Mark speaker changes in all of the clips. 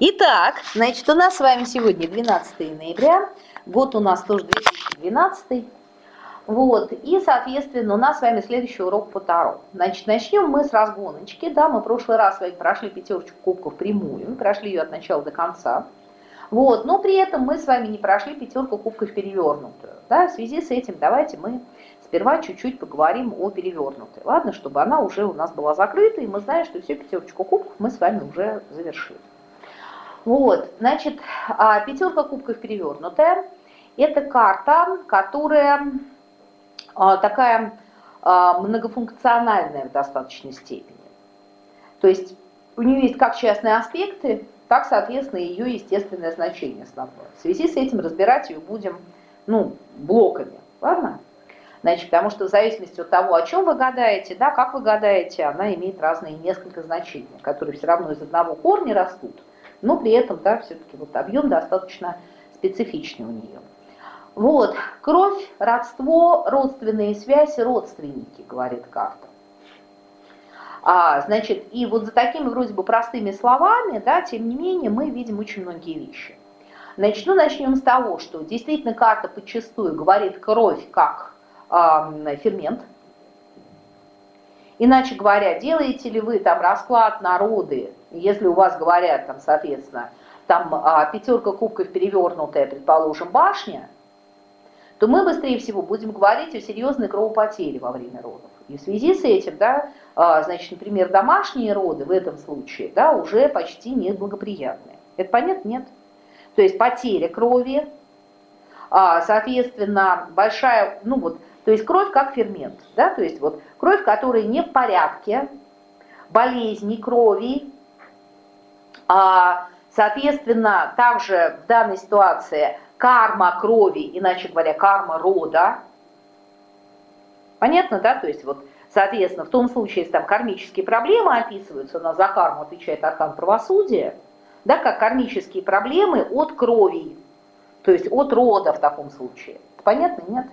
Speaker 1: Итак, значит, у нас с вами сегодня 12 ноября, год у нас тоже 2012. Вот, и, соответственно, у нас с вами следующий урок по Таро. Значит, начнем мы с разгоночки, да, мы в прошлый раз с вами прошли пятерочку кубков прямую, прошли ее от начала до конца. Вот, но при этом мы с вами не прошли пятерку кубков перевернутую. Да, в связи с этим давайте мы сперва чуть-чуть поговорим о перевернутой. Ладно, чтобы она уже у нас была закрыта, и мы знаем, что всю пятерочку кубков мы с вами уже завершили. Вот, значит, а, пятерка кубков перевернутая. Это карта, которая а, такая а, многофункциональная в достаточной степени. То есть у нее есть как частные аспекты, так, соответственно, ее естественное значение основное. В связи с этим разбирать ее будем ну, блоками. Ладно? Значит, потому что в зависимости от того, о чем вы гадаете, да, как вы гадаете, она имеет разные несколько значений, которые все равно из одного корня растут, но при этом, да, все-таки вот объем достаточно специфичный у нее. Вот, кровь, родство, родственные связи, родственники, говорит карта. А, значит, и вот за такими вроде бы простыми словами, да, тем не менее, мы видим очень многие вещи. Значит, ну, начнем с того, что действительно карта подчастую говорит кровь как фермент. Иначе говоря, делаете ли вы там расклад народы, если у вас говорят там, соответственно, там а, пятерка кубков перевернутая, предположим, башня, то мы быстрее всего будем говорить о серьезной кровопотере во время родов. И в связи с этим, да, а, значит, например, домашние роды в этом случае, да, уже почти неблагоприятные. Это понятно? Нет. То есть потеря крови, а, соответственно, большая, ну вот, то есть кровь как фермент, да, то есть вот кровь, которая не в порядке, болезни крови, а, соответственно, также в данной ситуации карма крови, иначе говоря, карма рода. Понятно, да? То есть вот, соответственно, в том случае, если там кармические проблемы описываются, нас за карму отвечает аркан правосудия, да, как кармические проблемы от крови, то есть от рода в таком случае. Понятно? Нет?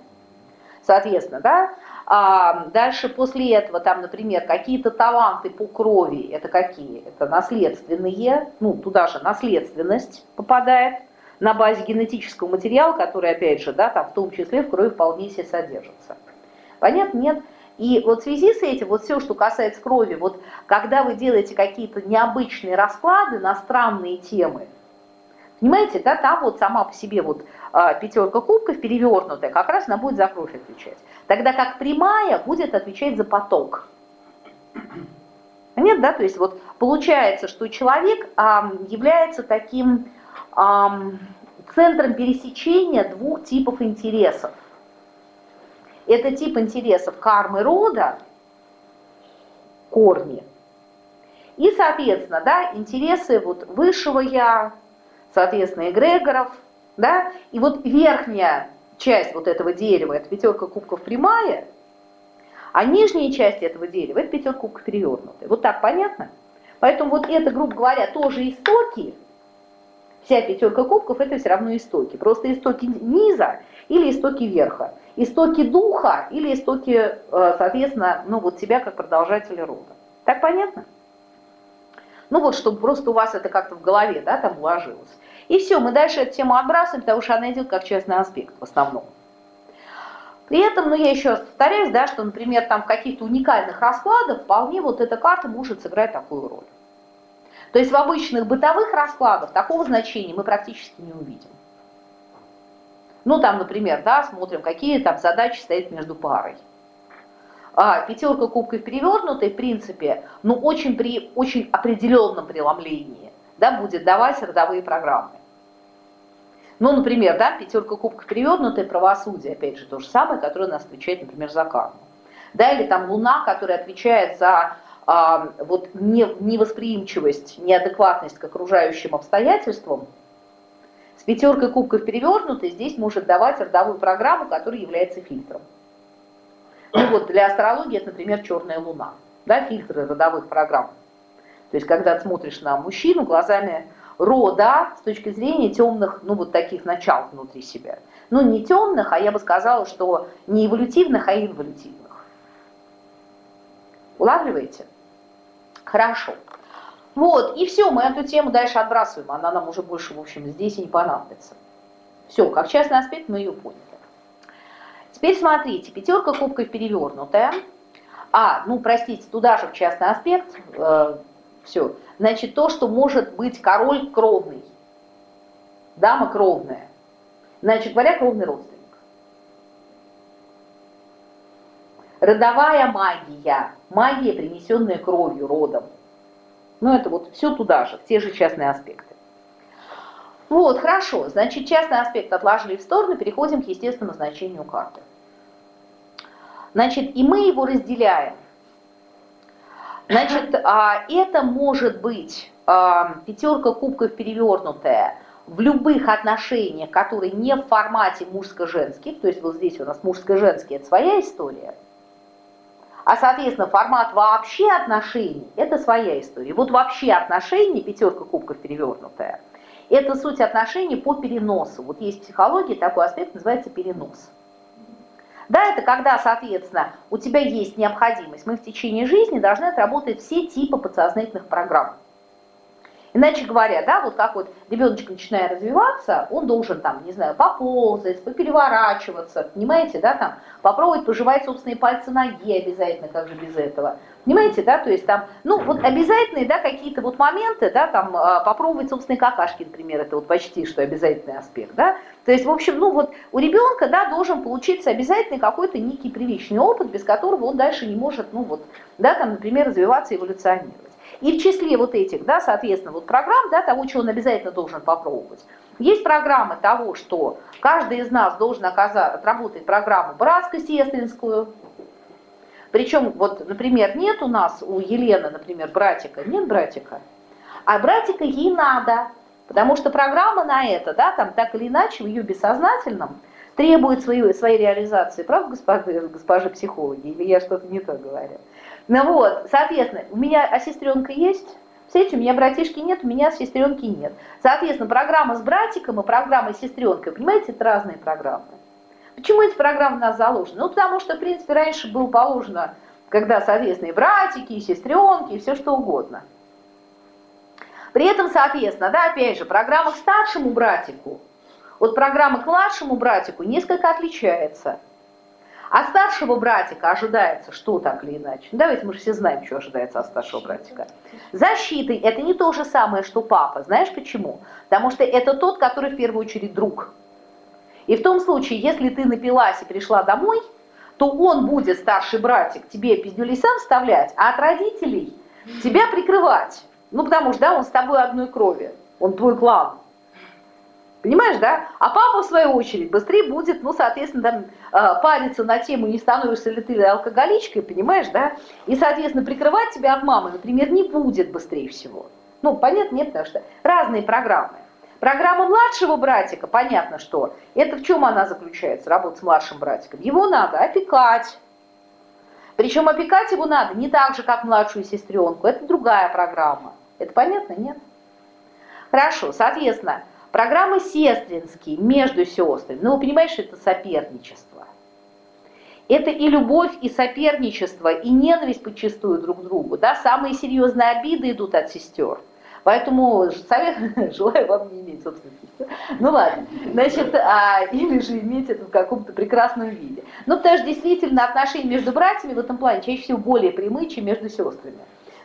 Speaker 1: Соответственно, да, а дальше после этого там, например, какие-то таланты по крови, это какие? Это наследственные, ну туда же наследственность попадает на базе генетического материала, который, опять же, да, там в том числе в крови вполне себе содержится. Понятно? Нет. И вот в связи с этим, вот все, что касается крови, вот когда вы делаете какие-то необычные расклады на странные темы, Понимаете, да, там вот сама по себе вот а, пятерка кубков перевернутая, как раз она будет за кровь отвечать. Тогда как прямая будет отвечать за поток. Нет, да, то есть вот получается, что человек а, является таким а, центром пересечения двух типов интересов. Это тип интересов кармы рода, корни, и, соответственно, да, интересы вот высшего я, соответственно, эгрегоров, да, и вот верхняя часть вот этого дерева, это пятерка кубков прямая, а нижняя часть этого дерева, это пятерка кубков перевернутая. Вот так понятно? Поэтому вот это, грубо говоря, тоже истоки, вся пятерка кубков это все равно истоки. Просто истоки низа или истоки верха. Истоки духа или истоки, э, соответственно, ну вот себя как продолжателя рода. Так понятно? Ну вот, чтобы просто у вас это как-то в голове, да, там уложилось. И все, мы дальше эту тему отбрасываем, потому что она идет как частный аспект в основном. При этом, ну я еще раз повторяюсь, да, что, например, там в каких-то уникальных раскладах вполне вот эта карта может сыграть такую роль. То есть в обычных бытовых раскладах такого значения мы практически не увидим. Ну там, например, да, смотрим, какие там задачи стоят между парой. А, пятерка кубков перевернутой, в принципе, ну очень при очень определенном преломлении, да, будет давать родовые программы. Ну, например, да, пятерка кубков перевернутая, правосудие, опять же, то же самое, которое нас отвечает, например, за карму. Да, или там Луна, которая отвечает за а, вот не, невосприимчивость, неадекватность к окружающим обстоятельствам. С пятеркой кубков перевернутой здесь может давать родовую программу, которая является фильтром. Ну вот для астрологии это, например, черная луна, да, фильтры родовых программ. То есть когда смотришь на мужчину глазами рода с точки зрения темных, ну вот таких начал внутри себя. Ну не темных, а я бы сказала, что не эволютивных, а инволютивных. Улавливаете? Хорошо. Вот, и все, мы эту тему дальше отбрасываем, она нам уже больше, в общем, здесь и не понадобится. Все, как частный аспект мы ее поняли. Теперь смотрите, пятерка кубков перевернутая. А, ну простите, туда же в частный аспект, э, все. Значит, то, что может быть король кровный, дама кровная. Значит, говоря, кровный родственник. Родовая магия, магия, принесенная кровью, родом. Ну, это вот все туда же, те же частные аспекты. Вот, хорошо, значит, частный аспект отложили в сторону, переходим к естественному значению карты. Значит, и мы его разделяем. Значит, а, это может быть а, пятерка кубков перевернутая в любых отношениях, которые не в формате мужско-женских, то есть вот здесь у нас мужско-женский, это своя история, а, соответственно, формат вообще отношений – это своя история. Вот вообще отношения, пятерка кубков перевернутая, это суть отношений по переносу. Вот есть в психологии такой аспект, называется перенос. Да, это когда, соответственно, у тебя есть необходимость. Мы в течение жизни должны отработать все типы подсознательных программ. Иначе говоря, да, вот как вот ребеночек начинает развиваться, он должен там, не знаю, поползать, попереворачиваться, понимаете, да, там, попробовать пожевать собственные пальцы ноги обязательно, как же без этого. Понимаете, да, то есть там, ну, вот обязательные, да, какие-то вот моменты, да, там, а, попробовать собственные какашки, например, это вот почти что обязательный аспект, да. То есть, в общем, ну, вот у ребенка, да, должен получиться обязательный какой-то некий привычный опыт, без которого он дальше не может, ну, вот, да, там, например, развиваться, эволюционировать. И в числе вот этих, да, соответственно, вот программ, да, того, чего он обязательно должен попробовать, есть программы того, что каждый из нас должен оказать, отработать программу братско-сестринскую, причем, вот, например, нет у нас, у Елены, например, братика, нет братика, а братика ей надо, потому что программа на это, да, там так или иначе в ее бессознательном требует своей, своей реализации. Правда, госпожи, госпожи психологи? Или я что-то не то говорю? Ну вот, соответственно, у меня а сестренка есть? Смотрите, у меня братишки нет, у меня сестренки нет. Соответственно, программа с братиком и программа с сестренкой, понимаете, это разные программы. Почему эти программы у нас заложены? Ну, потому что, в принципе, раньше было положено, когда, соответственно, и братики, и сестренки, и все что угодно. При этом, соответственно, да, опять же, программа к старшему братику от программы к младшему братику несколько отличается. От старшего братика ожидается что так или иначе. Ну, давайте мы же все знаем, что ожидается от старшего братика. Защитой это не то же самое, что папа. Знаешь почему? Потому что это тот, который в первую очередь друг. И в том случае, если ты напилась и пришла домой, то он будет, старший братик, тебе пиздюли сам вставлять, а от родителей тебя прикрывать. Ну, потому что, да, он с тобой одной крови, он твой клан. Понимаешь, да? А папа, в свою очередь, быстрее будет, ну, соответственно, там, э, париться на тему, не становишься ли ты алкоголичкой, понимаешь, да? И, соответственно, прикрывать тебя от мамы, например, не будет быстрее всего. Ну, понятно, нет, потому что разные программы. Программа младшего братика, понятно, что это в чем она заключается, работа с младшим братиком. Его надо опекать. Причем опекать его надо не так же, как младшую сестренку. Это другая программа. Это понятно, нет? Хорошо, соответственно, программы сестринские между сестрами. Ну, что это соперничество. Это и любовь, и соперничество, и ненависть подчастую друг к другу. Да? Самые серьезные обиды идут от сестер. Поэтому совет, желаю вам не иметь собственных. Ну ладно, значит, а, или же иметь это в каком-то прекрасном виде. Ну, потому что действительно отношения между братьями в этом плане чаще всего более прямые, чем между сестрами.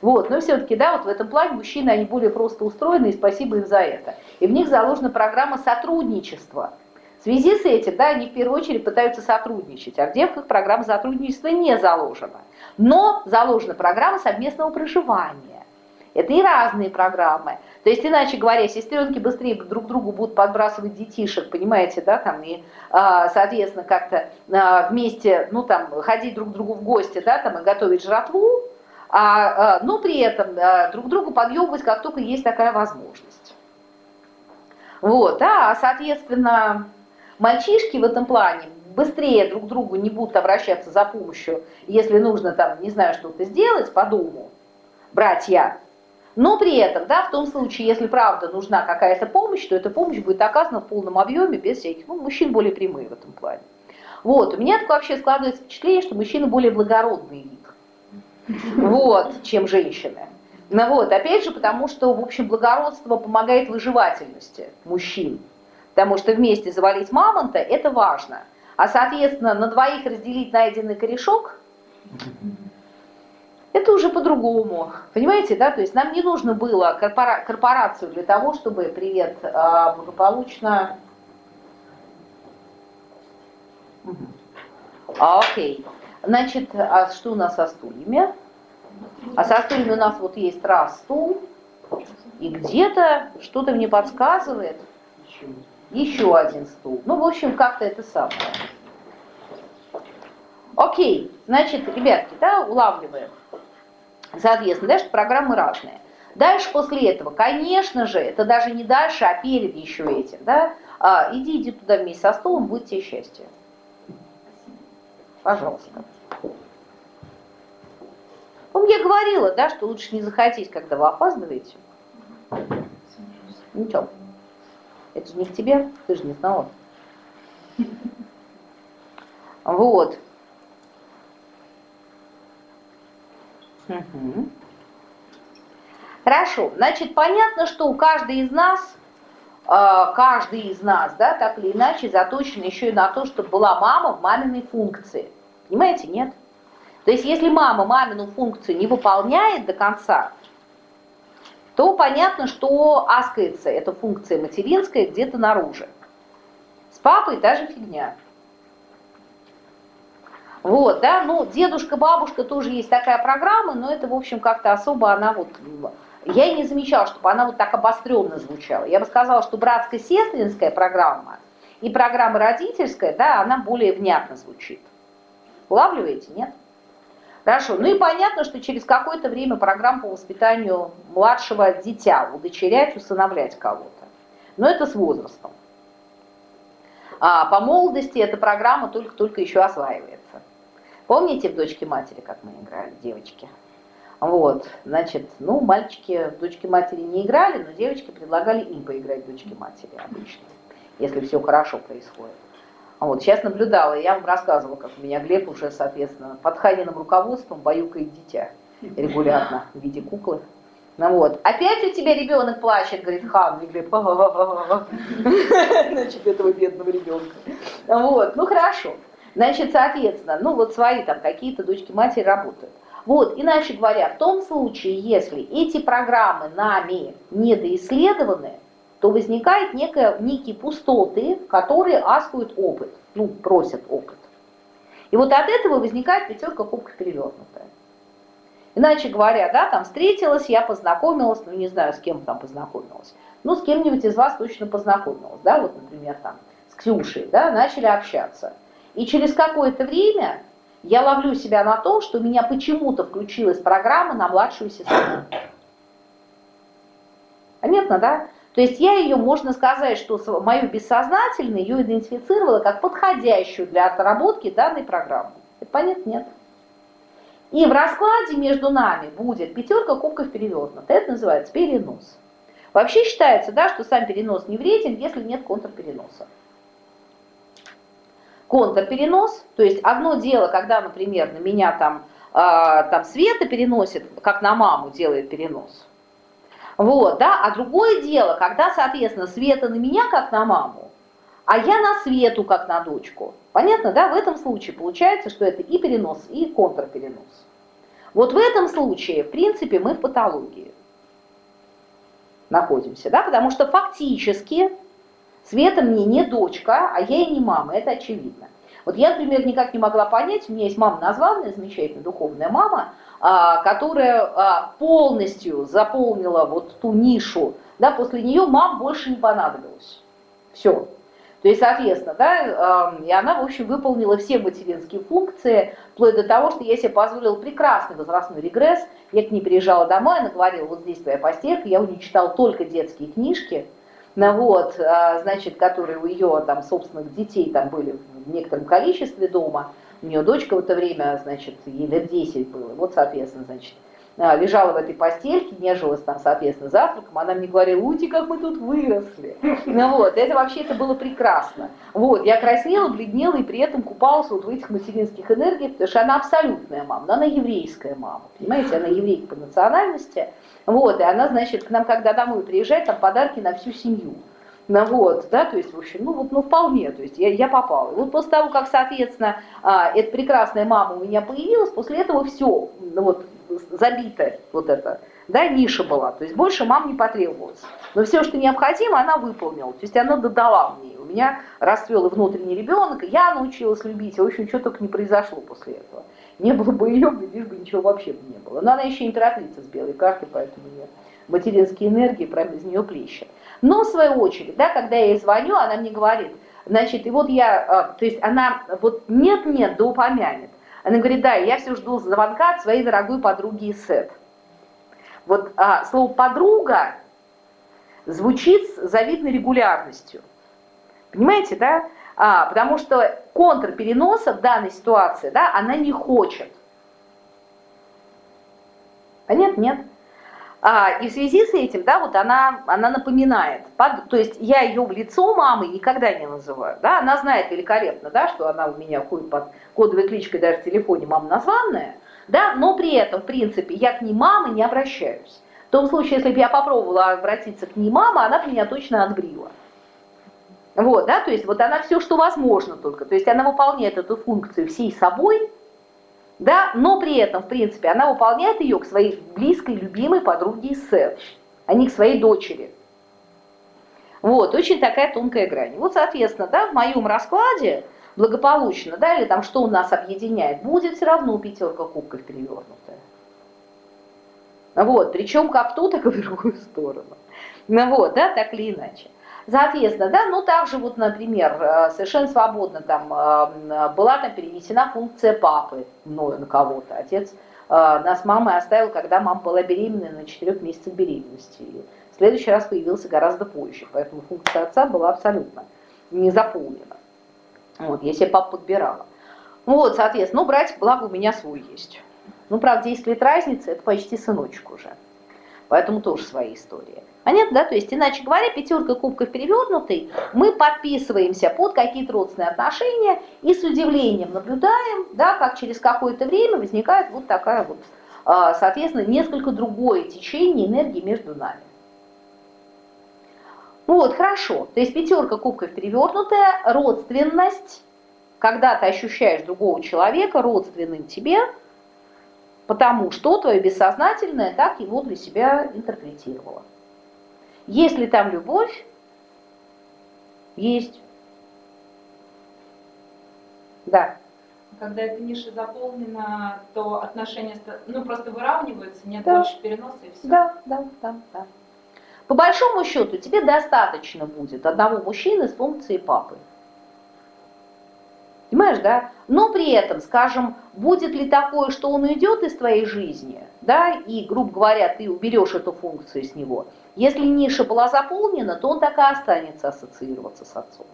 Speaker 1: Вот, но все-таки, да, вот в этом плане мужчины, они более просто устроены, и спасибо им за это. И в них заложена программа сотрудничества. В связи с этим, да, они в первую очередь пытаются сотрудничать, а в девках программа сотрудничества не заложена. Но заложена программа совместного проживания. Это и разные программы. То есть, иначе говоря, сестренки быстрее друг другу будут подбрасывать детишек, понимаете, да, там, и, а, соответственно, как-то а, вместе, ну, там, ходить друг к другу в гости, да, там, и готовить жратву, а, но при этом друг другу подъебывать, как только есть такая возможность. Вот, да, соответственно, мальчишки в этом плане быстрее друг к другу не будут обращаться за помощью, если нужно там, не знаю, что-то сделать по дому, братья, но при этом, да, в том случае, если правда нужна какая-то помощь, то эта помощь будет оказана в полном объеме, без всяких, ну, мужчин более прямые в этом плане. Вот, у меня так вообще складывается впечатление, что мужчины более благородный вид, вот, чем женщины. Ну вот, опять же, потому что, в общем, благородство помогает выживательности мужчин. Потому что вместе завалить мамонта – это важно. А, соответственно, на двоих разделить найденный корешок – это уже по-другому. Понимаете, да? То есть нам не нужно было корпора корпорацию для того, чтобы, привет, а, благополучно… Окей. Значит, а что у нас со стульями? А со стульями у нас вот есть раз стул, и где-то что-то мне подсказывает, еще один стул. Ну, в общем, как-то это самое. Окей, значит, ребятки, да, улавливаем. Соответственно, дальше программы разные. Дальше после этого, конечно же, это даже не дальше, а перед еще этим, да, а, иди, иди туда вместе со стулом, будет тебе счастье. Пожалуйста. Ну, я говорила, да, что лучше не захотеть, когда вы опаздываете. Ничего. Это же не к тебе, ты же не знала. Вот. Хорошо. Значит, понятно, что у каждой из нас, а, каждый из нас, да, так или иначе, заточен еще и на то, чтобы была мама в маминой функции. Понимаете, нет? То есть если мама мамину функцию не выполняет до конца, то понятно, что аскается эта функция материнская где-то наружу. С папой та же фигня. Вот, да, ну, дедушка, бабушка тоже есть такая программа, но это, в общем, как-то особо она вот... Я и не замечала, чтобы она вот так обостренно звучала. Я бы сказала, что братско-сестринская программа и программа родительская, да, она более внятно звучит. Улавливаете, нет? Хорошо. Ну и понятно, что через какое-то время программа по воспитанию младшего дитя, удочерять, усыновлять кого-то. Но это с возрастом. А по молодости эта программа только-только еще осваивается. Помните в «Дочке матери», как мы играли, девочки? Вот, значит, ну, мальчики в «Дочке матери» не играли, но девочки предлагали им поиграть в «Дочке матери» обычно, если все хорошо происходит. Вот, сейчас наблюдала, я вам рассказывала, как у меня Глеб уже, соответственно, под Ханиным руководством баюкает дитя регулярно в виде куклы. Ну вот, опять у тебя ребенок плачет, говорит Хан, и Глеб, значит, этого бедного ребенка. Вот, ну хорошо. Значит, соответственно, ну вот свои там какие-то дочки матери работают. Вот, иначе говоря, в том случае, если эти программы нами недоисследованы, то возникает некая, некие пустоты, которые аскуют опыт, ну, просят опыт. И вот от этого возникает пятерка кубков перевернутая. Иначе говоря, да, там встретилась, я познакомилась, ну не знаю, с кем там познакомилась, ну с кем-нибудь из вас точно познакомилась, да, вот, например, там, с Ксюшей, да, начали общаться. И через какое-то время я ловлю себя на том, что у меня почему-то включилась программа на младшую сестру. Понятно, да? То есть я ее, можно сказать, что мою бессознательное ее идентифицировала как подходящую для отработки данной программы. Это понятно? Нет. И в раскладе между нами будет пятерка кубков перевернута. Это называется перенос. Вообще считается, да, что сам перенос не вреден, если нет контрпереноса. Контрперенос, то есть одно дело, когда, например, на меня там, э, там Света переносит, как на маму делает перенос, вот, да, а другое дело, когда, соответственно, Света на меня как на маму, а я на Свету как на дочку. Понятно, да? В этом случае получается, что это и перенос, и контрперенос. Вот в этом случае, в принципе, мы в патологии находимся, да, потому что фактически Света мне не дочка, а я и не мама, это очевидно. Вот я, например, никак не могла понять, у меня есть мама названная, замечательная духовная мама, которая а, полностью заполнила вот ту нишу, да, после нее мам больше не понадобилось. Все. То есть, соответственно, да, и она, в общем, выполнила все материнские функции, вплоть до того, что я себе позволила прекрасный возрастной регресс. Я к ней приезжала домой, она говорила, вот здесь твоя постелька, я у нее читала только детские книжки, ну, вот, а, значит, которые у ее там собственных детей там были в некотором количестве дома. У нее дочка в это время, значит, ей лет 10 было. Вот, соответственно, значит, а, лежала в этой постельке, нежилась там, соответственно, завтраком, она мне говорила, ути, как мы тут выросли. Ну вот, это вообще это было прекрасно. Вот, я краснела, бледнела и при этом купалась вот в этих материнских энергиях, потому что она абсолютная мама, но она еврейская мама, понимаете, она еврейка по национальности, вот, и она, значит, к нам, когда домой приезжает, там подарки на всю семью. Ну вот, да, то есть, в общем, ну вот, ну вполне, то есть я, я попала. Вот после того, как, соответственно, а, эта прекрасная мама у меня появилась, после этого все, ну вот, забита вот эта, да, ниша была, то есть больше мам не потребовалось. Но все, что необходимо, она выполнила, то есть она додала мне. У меня расцвел и внутренний ребенок, и я научилась любить, и, в общем, что только не произошло после этого. Не было бы ее, глядишь бы, ничего вообще бы не было. Но она еще императрица с белой картой, поэтому нет материнские энергии прямо из нее плещет. Но в свою очередь, да, когда я ей звоню, она мне говорит, значит, и вот я, а, то есть она вот нет-нет, да упомянет. Она говорит, да, я все жду звонка от своей дорогой подруги Исет. Вот а, слово «подруга» звучит с завидной регулярностью. Понимаете, да? А, потому что контрпереноса в данной ситуации, да, она не хочет. А нет, нет. А, и в связи с этим, да, вот она, она напоминает, под, то есть я ее в лицо мамы никогда не называю, да, она знает великолепно, да, что она у меня ходит под кодовой кличкой даже в телефоне мама названная, да, но при этом, в принципе, я к ней мамы не обращаюсь. В том случае, если бы я попробовала обратиться к ней мама, она бы меня точно отбрила. Вот, да, то есть вот она все, что возможно только, то есть она выполняет эту функцию всей собой, да, но при этом, в принципе, она выполняет ее к своей близкой, любимой подруге Сет, а не к своей дочери. Вот, очень такая тонкая грань. Вот, соответственно, да, в моем раскладе благополучно, да, или там что у нас объединяет, будет все равно пятерка кубков перевернутая. Вот, причем как в ту, так и в другую сторону. Ну вот, да, так или иначе. Соответственно, да, ну также вот, например, э, совершенно свободно там э, была там перенесена функция папы мною на кого-то. Отец э, нас мамой оставил, когда мама была беременна на 4 месяцах беременности. И в следующий раз появился гораздо позже, поэтому функция отца была абсолютно не заполнена. Вот, я себе папу подбирала. Ну вот, соответственно, ну, братик, благо, у меня свой есть. Ну, правда, 10 лет разницы, это почти сыночек уже. Поэтому тоже своя история. Понятно, да? То есть, иначе говоря, пятерка кубков перевернутый, мы подписываемся под какие-то родственные отношения и с удивлением наблюдаем, да, как через какое-то время возникает вот такая вот, а, соответственно, несколько другое течение энергии между нами. Ну вот, хорошо. То есть пятерка кубков перевернутая, родственность, когда ты ощущаешь другого человека родственным тебе, потому что твое бессознательное так его для себя интерпретировало. Есть ли там любовь? Есть. Да.
Speaker 2: Когда эта ниша заполнена, то отношения ну, просто выравниваются, нет да. больше переноса и все.
Speaker 1: Да, да, да, да. По большому счету тебе достаточно будет одного мужчины с функцией папы. Понимаешь, да? Но при этом, скажем, будет ли такое, что он уйдет из твоей жизни, да, и, грубо говоря, ты уберешь эту функцию с него. Если ниша была заполнена, то он так и останется ассоциироваться с отцом.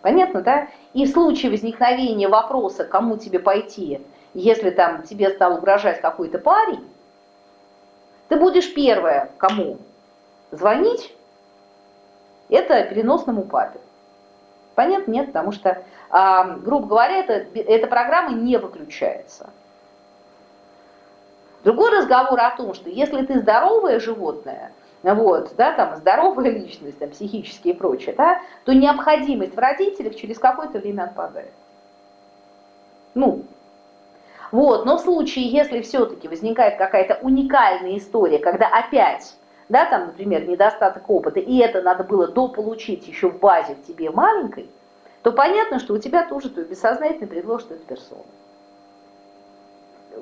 Speaker 1: Понятно, да? И в случае возникновения вопроса, кому тебе пойти, если там тебе стал угрожать какой-то парень, ты будешь первая, кому звонить, это переносному папе. Понятно? Нет, потому что, грубо говоря, это, эта программа не выключается. Другой разговор о том, что если ты здоровое животное, вот, да, там здоровая личность, там, психические и прочее, да, то необходимость в родителях через какое-то время отпадает. Ну, вот, но в случае, если все-таки возникает какая-то уникальная история, когда опять да, там, например, недостаток опыта, и это надо было дополучить еще в базе в тебе маленькой, то понятно, что у тебя тоже твой бессознательный предложит эту персону.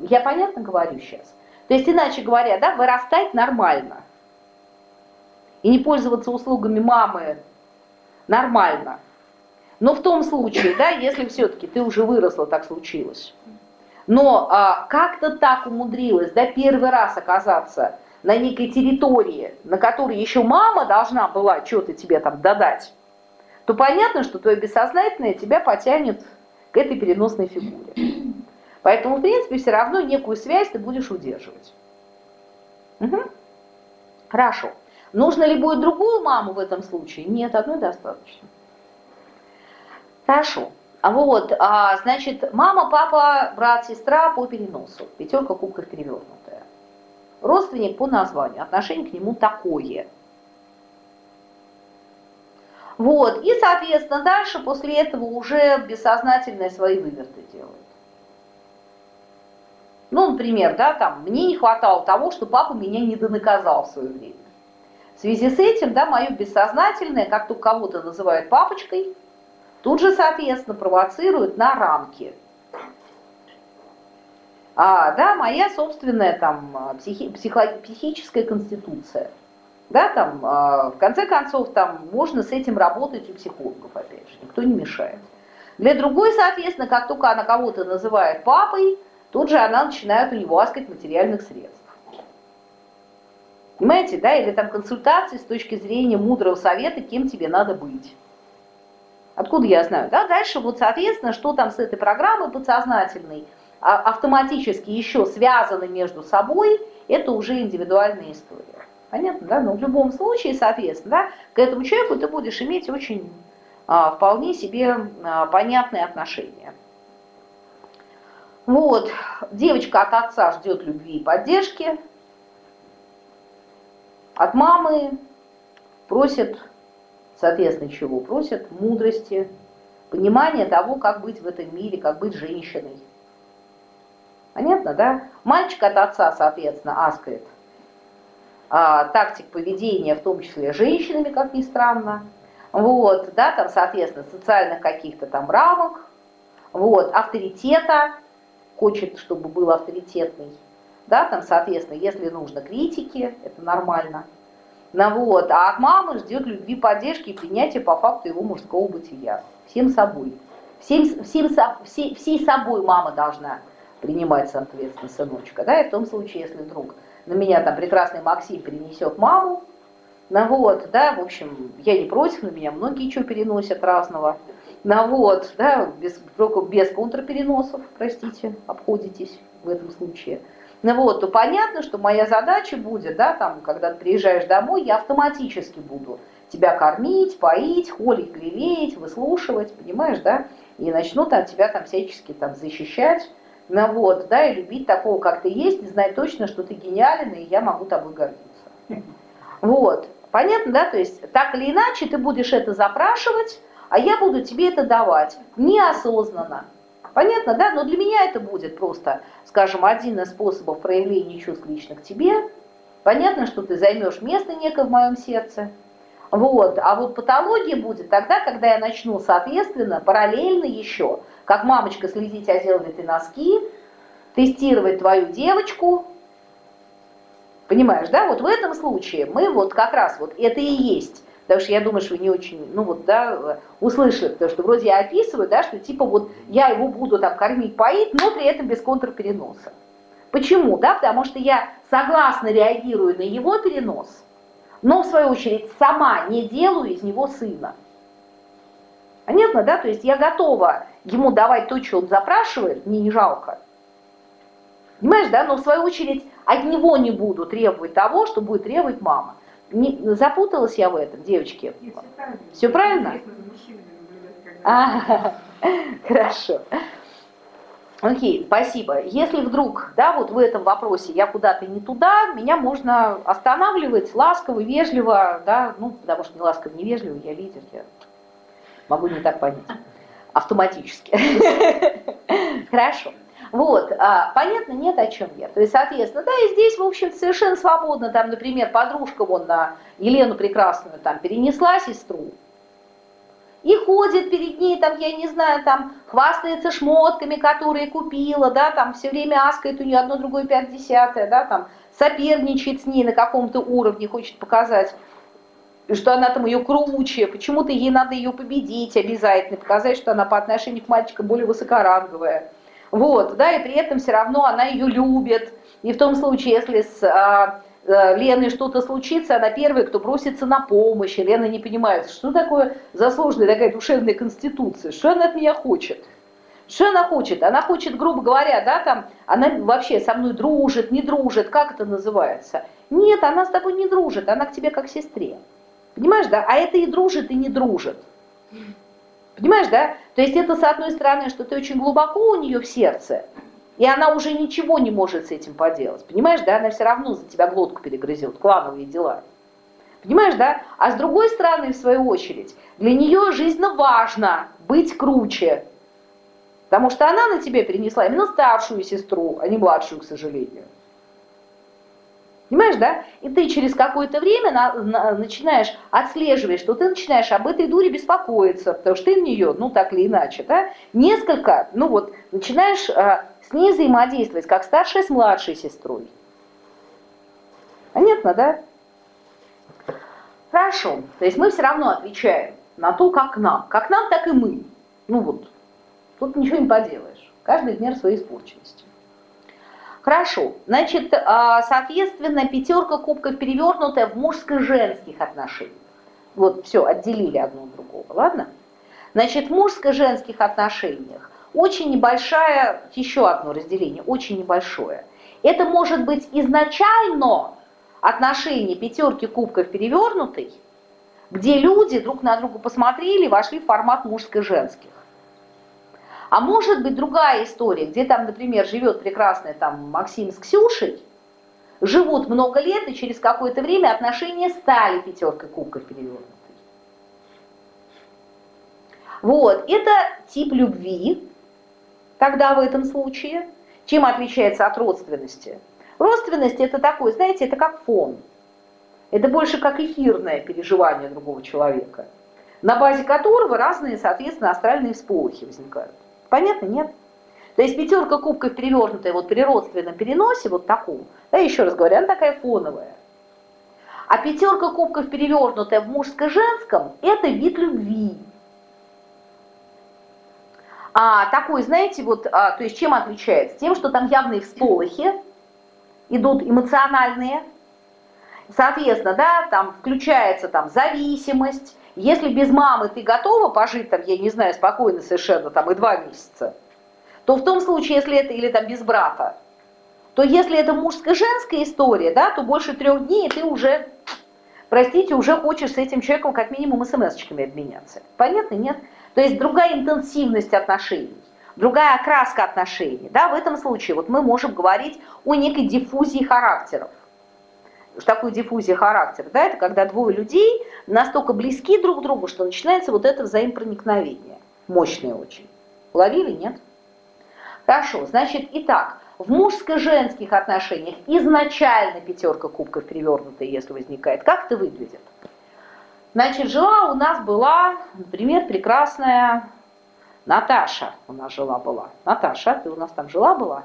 Speaker 1: Я понятно говорю сейчас? То есть, иначе говоря, да, вырастать нормально. И не пользоваться услугами мамы нормально. Но в том случае, да, если все-таки ты уже выросла, так случилось, но а, как-то так умудрилась, да, первый раз оказаться на некой территории, на которой еще мама должна была что-то тебе там додать, то понятно, что твое бессознательное тебя потянет к этой переносной фигуре. Поэтому, в принципе, все равно некую связь ты будешь удерживать. Угу. Хорошо. Нужно ли будет другую маму в этом случае? Нет, одной достаточно. Хорошо. Вот, а, значит, мама, папа, брат, сестра по переносу. Пятерка кубков перевернутая. Родственник по названию. Отношение к нему такое. Вот, и, соответственно, дальше после этого уже бессознательные свои выверты делают. Ну, например, да, там, мне не хватало того, что папа меня не донаказал в свое время. В связи с этим, да, мое бессознательное, как только кого-то называют папочкой, тут же, соответственно, провоцирует на рамки. А, да, моя собственная там психи, психо, психическая конституция – да, там, а, в конце концов, там можно с этим работать у психологов, опять же, никто не мешает. Для другой, соответственно, как только она кого-то называет папой, тут же она начинает у него аскать материальных средств. Понимаете, да, или там консультации с точки зрения мудрого совета, кем тебе надо быть. Откуда я знаю? Да, дальше вот, соответственно, что там с этой программой подсознательной а, автоматически еще связаны между собой, это уже индивидуальная история. Понятно, да? Но в любом случае, соответственно, да, к этому человеку ты будешь иметь очень а, вполне себе а, понятные отношения. Вот, девочка от отца ждет любви и поддержки, от мамы просит, соответственно, чего? Просит мудрости, понимания того, как быть в этом мире, как быть женщиной. Понятно, да? Мальчик от отца, соответственно, аскает – а, тактик поведения, в том числе женщинами, как ни странно, вот, да, там, соответственно, социальных каких-то там рамок, вот, авторитета, хочет, чтобы был авторитетный, да, там, соответственно, если нужно критики, это нормально, ну, вот, а от мамы ждет любви, поддержки и принятия по факту его мужского бытия, всем собой, всем, всем, всей, всей собой мама должна принимать, соответственно, сыночка, да, и в том случае, если вдруг на меня там прекрасный Максим перенесет маму, ну вот, да, в общем, я не против, на меня многие что переносят разного. Ну вот, да, без, без контрпереносов, простите, обходитесь в этом случае. Ну вот, то понятно, что моя задача будет, да, там, когда ты приезжаешь домой, я автоматически буду тебя кормить, поить, холить, лелеять, выслушивать, понимаешь, да, и начну там тебя там всячески там защищать, ну вот, да, и любить такого, как ты есть, и знать точно, что ты гениален, и я могу тобой гордиться. Вот, понятно, да, то есть так или иначе ты будешь это запрашивать, а я буду тебе это давать неосознанно. Понятно, да? Но для меня это будет просто, скажем, один из способов проявления чувств лично к тебе. Понятно, что ты займешь место некое в моем сердце. Вот. А вот патология будет тогда, когда я начну, соответственно, параллельно еще как мамочка следить, одел ли ты носки, тестировать твою девочку. Понимаешь, да? Вот в этом случае мы вот как раз вот это и есть. Потому что я думаю, что вы не очень, ну вот, да, услышали, потому что вроде я описываю, да, что типа вот я его буду там кормить, поить, но при этом без контрпереноса. Почему? Да, потому что я согласно реагирую на его перенос, но в свою очередь сама не делаю из него сына. Понятно, да? То есть я готова ему давать то, что он запрашивает, мне не жалко. Понимаешь, да? Но в свою очередь от него не буду требовать того, что будет требовать мама. Не, запуталась я в этом, девочки? Нет, все правильно. Все правильно? А, хорошо. Окей, спасибо. Если вдруг, да, вот в этом вопросе я куда-то не туда, меня можно останавливать ласково, вежливо, да, ну, потому что не ласково, не вежливо, я лидер, я могу не так понять автоматически. Хорошо. Вот, а, понятно, нет, о чем я. То есть, соответственно, да, и здесь, в общем, совершенно свободно, там, например, подружка вон на Елену Прекрасную там перенесла сестру, и ходит перед ней, там, я не знаю, там, хвастается шмотками, которые купила, да, там, все время аскает у нее одно, другое, пять, десятое, да, там, соперничает с ней на каком-то уровне, хочет показать что она там ее круче, почему-то ей надо ее победить обязательно, показать, что она по отношению к мальчикам более высокоранговая. Вот, да, и при этом все равно она ее любит. И в том случае, если с а, а, Леной что-то случится, она первая, кто бросится на помощь, и Лена не понимает, что такое за сложная такая душевная конституция, что она от меня хочет. Что она хочет? Она хочет, грубо говоря, да, там, она вообще со мной дружит, не дружит, как это называется? Нет, она с тобой не дружит, она к тебе как сестре. Понимаешь, да? А это и дружит, и не дружит. Понимаешь, да? То есть это с одной стороны, что ты очень глубоко у нее в сердце, и она уже ничего не может с этим поделать. Понимаешь, да? Она все равно за тебя глотку перегрызет, клановые дела. Понимаешь, да? А с другой стороны, в свою очередь, для нее жизненно важно быть круче, Потому что она на тебе перенесла именно старшую сестру, а не младшую, к сожалению. Понимаешь, да? И ты через какое-то время на, на, начинаешь отслеживать, что ты начинаешь об этой дуре беспокоиться, потому что ты в нее, ну так или иначе, да, несколько, ну вот, начинаешь а, с ней взаимодействовать, как старшая с младшей сестрой. Понятно, да? Хорошо. То есть мы все равно отвечаем на то, как нам. Как нам, так и мы. Ну вот, Тут ничего не поделаешь. Каждый в меру своей испорченности. Хорошо. Значит, а, соответственно, пятерка кубков перевернутая в мужско-женских отношениях. Вот, все, отделили одно от другого, ладно? Значит, в мужско-женских отношениях очень небольшое, еще одно разделение, очень небольшое. Это может быть изначально отношение пятерки кубков перевернутой, где люди друг на друга посмотрели вошли в формат мужско-женских. А может быть другая история, где там, например, живет прекрасный там Максим с Ксюшей, живут много лет, и через какое-то время отношения стали пятеркой кубков перевернутой. Вот, это тип любви, тогда в этом случае. Чем отличается от родственности? Родственность это такой, знаете, это как фон. Это больше как эфирное переживание другого человека, на базе которого разные, соответственно, астральные всполохи возникают. Понятно? Нет? То есть пятерка кубков перевернутая вот при родственном переносе, вот таком, да, еще раз говорю, она такая фоновая. А пятерка кубков перевернутая в мужско-женском – это вид любви. А такой, знаете, вот, а, то есть чем отличается? Тем, что там явные всполохи, идут эмоциональные, соответственно, да, там включается там зависимость, если без мамы ты готова пожить там, я не знаю, спокойно совершенно, там и два месяца, то в том случае, если это, или там без брата, то если это мужско-женская история, да, то больше трех дней ты уже, простите, уже хочешь с этим человеком как минимум смс-очками обменяться. Понятно? Нет? То есть другая интенсивность отношений, другая окраска отношений. Да, в этом случае вот мы можем говорить о некой диффузии характеров. Что такое диффузия характера? Да, это когда двое людей настолько близки друг к другу, что начинается вот это взаимопроникновение. Мощное очень. Ловили, нет? Хорошо, значит, итак, в мужско-женских отношениях изначально пятерка кубков перевернутая, если возникает, как это выглядит? Значит, жила у нас была, например, прекрасная Наташа у нас жила-была. Наташа, ты у нас там жила-была?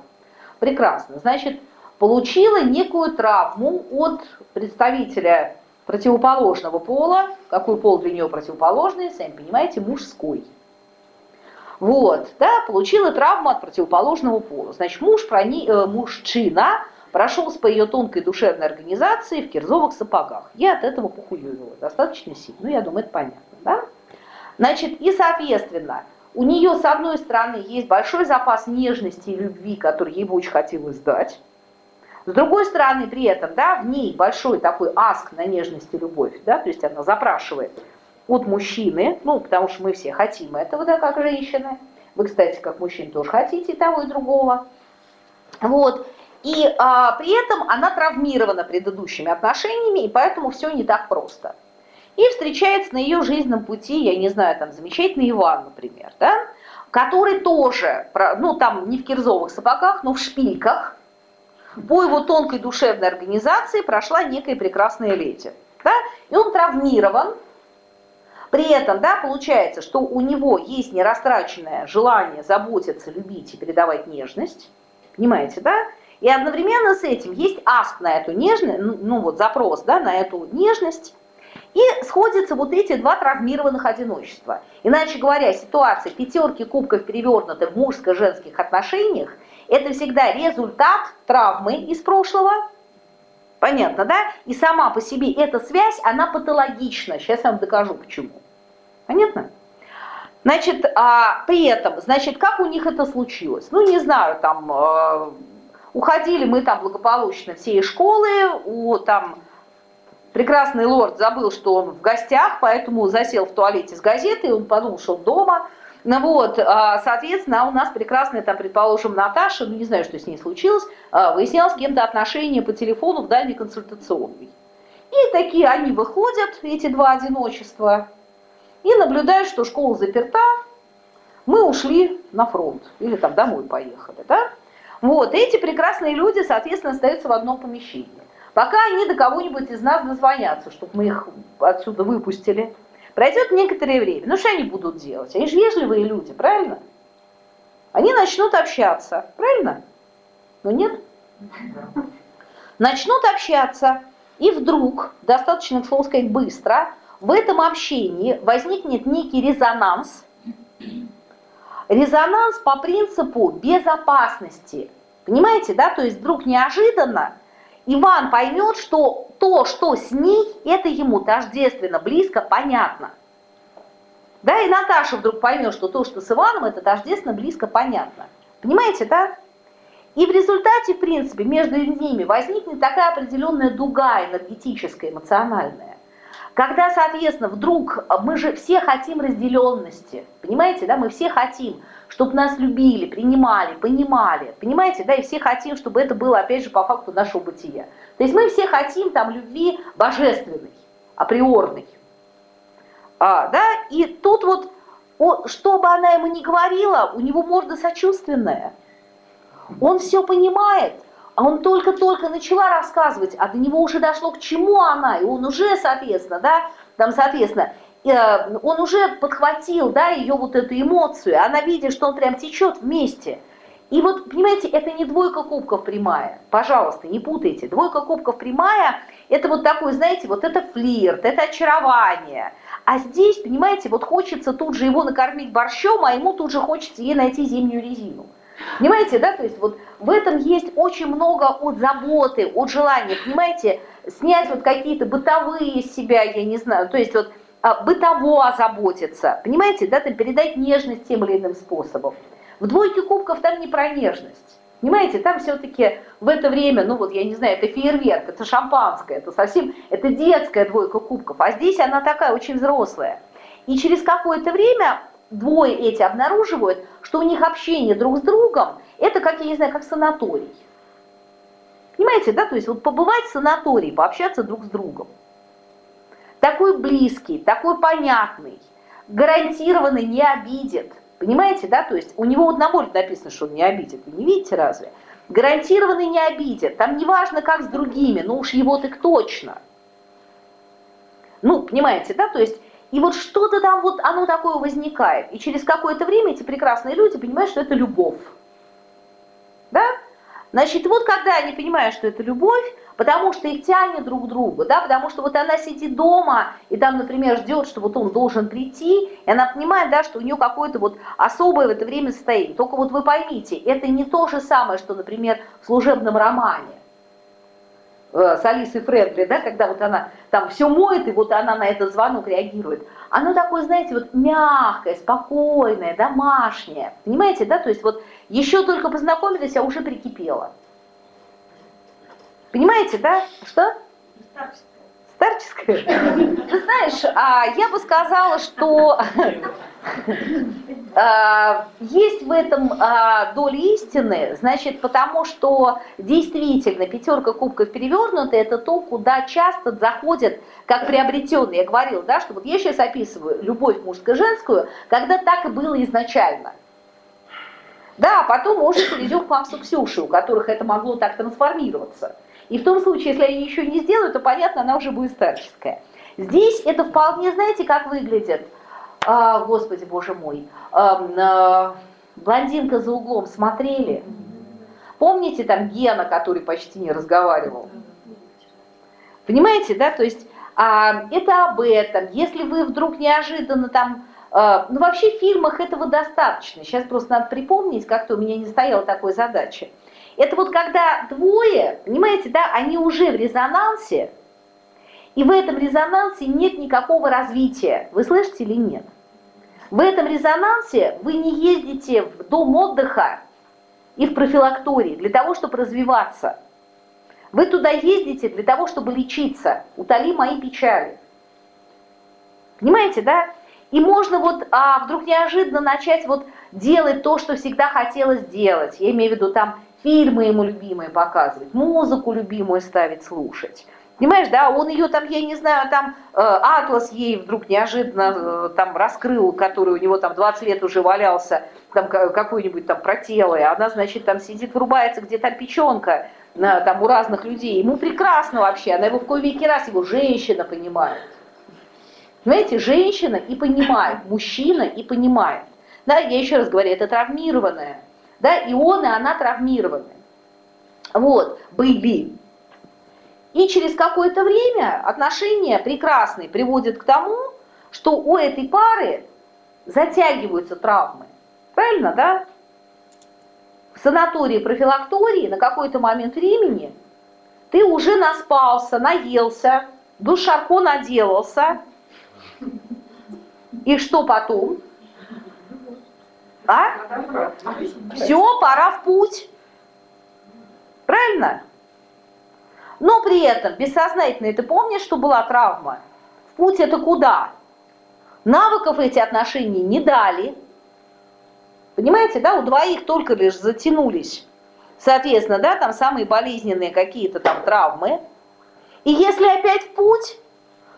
Speaker 1: Прекрасно. Значит, получила некую травму от представителя противоположного пола. Какой пол для нее противоположный, сами понимаете, мужской. Вот, да, получила травму от противоположного пола. Значит, муж, прони, э, мужчина прошелся по ее тонкой душевной организации в кирзовых сапогах. Я от этого похуевила достаточно сильно. Ну, я думаю, это понятно, да? Значит, и, соответственно, у нее, с одной стороны, есть большой запас нежности и любви, который ей бы очень хотелось дать. С другой стороны, при этом, да, в ней большой такой аск на нежность и любовь, да, то есть она запрашивает от мужчины, ну, потому что мы все хотим этого, да, как женщины. Вы, кстати, как мужчин тоже хотите того и другого. Вот. И а, при этом она травмирована предыдущими отношениями, и поэтому все не так просто. И встречается на ее жизненном пути, я не знаю, там замечательный Иван, например, да, который тоже, ну там не в кирзовых сапогах, но в шпильках, по его тонкой душевной организации прошла некая прекрасная леди. Да? И он травмирован. При этом, да, получается, что у него есть нерастраченное желание заботиться, любить и передавать нежность. Понимаете, да? И одновременно с этим есть аск на эту нежность, ну, ну вот запрос, да, на эту нежность. И сходятся вот эти два травмированных одиночества. Иначе говоря, ситуация пятерки кубков перевернуты в мужско-женских отношениях это всегда результат травмы из прошлого. Понятно, да? И сама по себе эта связь, она патологична. Сейчас я вам докажу почему. Понятно? Значит, а, при этом, значит, как у них это случилось? Ну, не знаю, там, э, уходили мы там благополучно все из школы, у там прекрасный лорд забыл, что он в гостях, поэтому засел в туалете с газетой, он подумал, что он дома. Ну вот, а, соответственно, у нас прекрасная, там, предположим, Наташа, ну не знаю, что с ней случилось, а, выясняла с кем-то отношения по телефону в дальней консультационной. И такие они выходят, эти два одиночества, и наблюдают, что школа заперта, мы ушли на фронт, или там домой поехали, да? Вот, эти прекрасные люди, соответственно, остаются в одном помещении. Пока они до кого-нибудь из нас дозвонятся, чтобы мы их отсюда выпустили. Пройдет некоторое время. Ну что они будут делать? Они же вежливые люди, правильно? Они начнут общаться, правильно? Но нет? Начнут общаться, и вдруг, достаточно, к слову сказать, быстро, в этом общении возникнет некий резонанс. Резонанс по принципу безопасности. Понимаете, да? То есть вдруг неожиданно Иван поймет, что то, что с ней, это ему тождественно, близко, понятно. Да, и Наташа вдруг поймет, что то, что с Иваном, это тождественно, близко, понятно. Понимаете, да? И в результате, в принципе, между ними возникнет такая определенная дуга энергетическая, эмоциональная. Когда, соответственно, вдруг мы же все хотим разделенности, понимаете, да, мы все хотим, чтобы нас любили, принимали, понимали, понимаете, да, и все хотим, чтобы это было, опять же, по факту нашего бытия. То есть мы все хотим там любви божественной, априорной. А, да, и тут вот, о, что бы она ему ни говорила, у него морда сочувственная. Он все понимает, а он только-только начала рассказывать, а до него уже дошло, к чему она, и он уже, соответственно, да, там, соответственно, Э, он уже подхватил, да, ее вот эту эмоцию, она видит, что он прям течет вместе. И вот, понимаете, это не двойка кубков прямая, пожалуйста, не путайте. Двойка кубков прямая, это вот такой, знаете, вот это флирт, это очарование. А здесь, понимаете, вот хочется тут же его накормить борщом, а ему тут же хочется ей найти зимнюю резину. Понимаете, да, то есть вот в этом есть очень много от заботы, от желания, понимаете, снять вот какие-то бытовые себя, я не знаю, то есть вот а, бытово озаботиться, понимаете, да, там передать нежность тем или иным способом. В двойке кубков там не про нежность. Понимаете, там все-таки в это время, ну вот я не знаю, это фейерверк, это шампанское, это совсем, это детская двойка кубков, а здесь она такая очень взрослая. И через какое-то время двое эти обнаруживают, что у них общение друг с другом, это как, я не знаю, как санаторий. Понимаете, да, то есть вот побывать в санатории, пообщаться друг с другом такой близкий, такой понятный, гарантированно не обидит. Понимаете, да? То есть у него вот на море написано, что он не обидит. Вы не видите разве? Гарантированно не обидит. Там не важно, как с другими, но уж его так точно. Ну, понимаете, да? То есть и вот что-то там вот оно такое возникает. И через какое-то время эти прекрасные люди понимают, что это любовь. Значит, вот когда они понимают, что это любовь, потому что их тянет друг к другу, да, потому что вот она сидит дома и там, например, ждет, что вот он должен прийти, и она понимает, да, что у нее какое-то вот особое в это время состояние. Только вот вы поймите, это не то же самое, что, например, в служебном романе э, с Алисой Френдли, да, когда вот она там все моет, и вот она на этот звонок реагирует. Оно такое, знаете, вот мягкое, спокойное, домашнее. Понимаете, да? То есть вот еще только познакомились, а уже прикипело. Понимаете, да? Что? Старческое. Ты знаешь, а, я бы сказала, что а, есть в этом а, доля истины, значит, потому что действительно пятерка кубков перевернутая, это то, куда часто заходят как приобретенные. Я говорила, да, что вот я сейчас описываю любовь мужско-женскую, когда так и было изначально. Да, потом мы уже перейдем к Максу Ксюше, у которых это могло так трансформироваться. И в том случае, если они еще не сделают, то понятно, она уже будет старческая. Здесь это вполне, знаете, как выглядит? А, Господи, боже мой. А, а, блондинка за углом смотрели? Помните там Гена, который почти не разговаривал? Понимаете, да? То есть а, это об этом. Если вы вдруг неожиданно там... А, ну, вообще в фильмах этого достаточно. Сейчас просто надо припомнить, как-то у меня не стояла такой задачи. Это вот когда двое, понимаете, да, они уже в резонансе, и в этом резонансе нет никакого развития. Вы слышите или нет? В этом резонансе вы не ездите в дом отдыха и в профилактории для того, чтобы развиваться. Вы туда ездите для того, чтобы лечиться. Утоли мои печали. Понимаете, да? И можно вот а, вдруг неожиданно начать вот делать то, что всегда хотелось делать. Я имею в виду там фильмы ему любимые показывать, музыку любимую ставить, слушать. Понимаешь, да, он ее там, я не знаю, там э, атлас ей вдруг неожиданно э, там раскрыл, который у него там 20 лет уже валялся, там какой-нибудь там про тело, и она, значит, там сидит, врубается где-то печенка, на, там у разных людей. Ему прекрасно вообще, она его в кое-веки раз, его женщина понимает. Понимаете, женщина и понимает, мужчина и понимает. Да, я еще раз говорю, это травмированная. Да, и он, и она травмированы. Вот, бэйби. И через какое-то время отношения прекрасные приводят к тому, что у этой пары затягиваются травмы. Правильно, да? В санатории, профилактории на какой-то момент времени ты уже наспался, наелся, душарко наделался. И что потом? А? Все, пора в путь. Правильно? Но при этом бессознательно ты помнишь, что была травма? В путь это куда? Навыков эти отношения не дали. Понимаете, да, у двоих только лишь затянулись. Соответственно, да, там самые болезненные какие-то там травмы. И если опять в путь,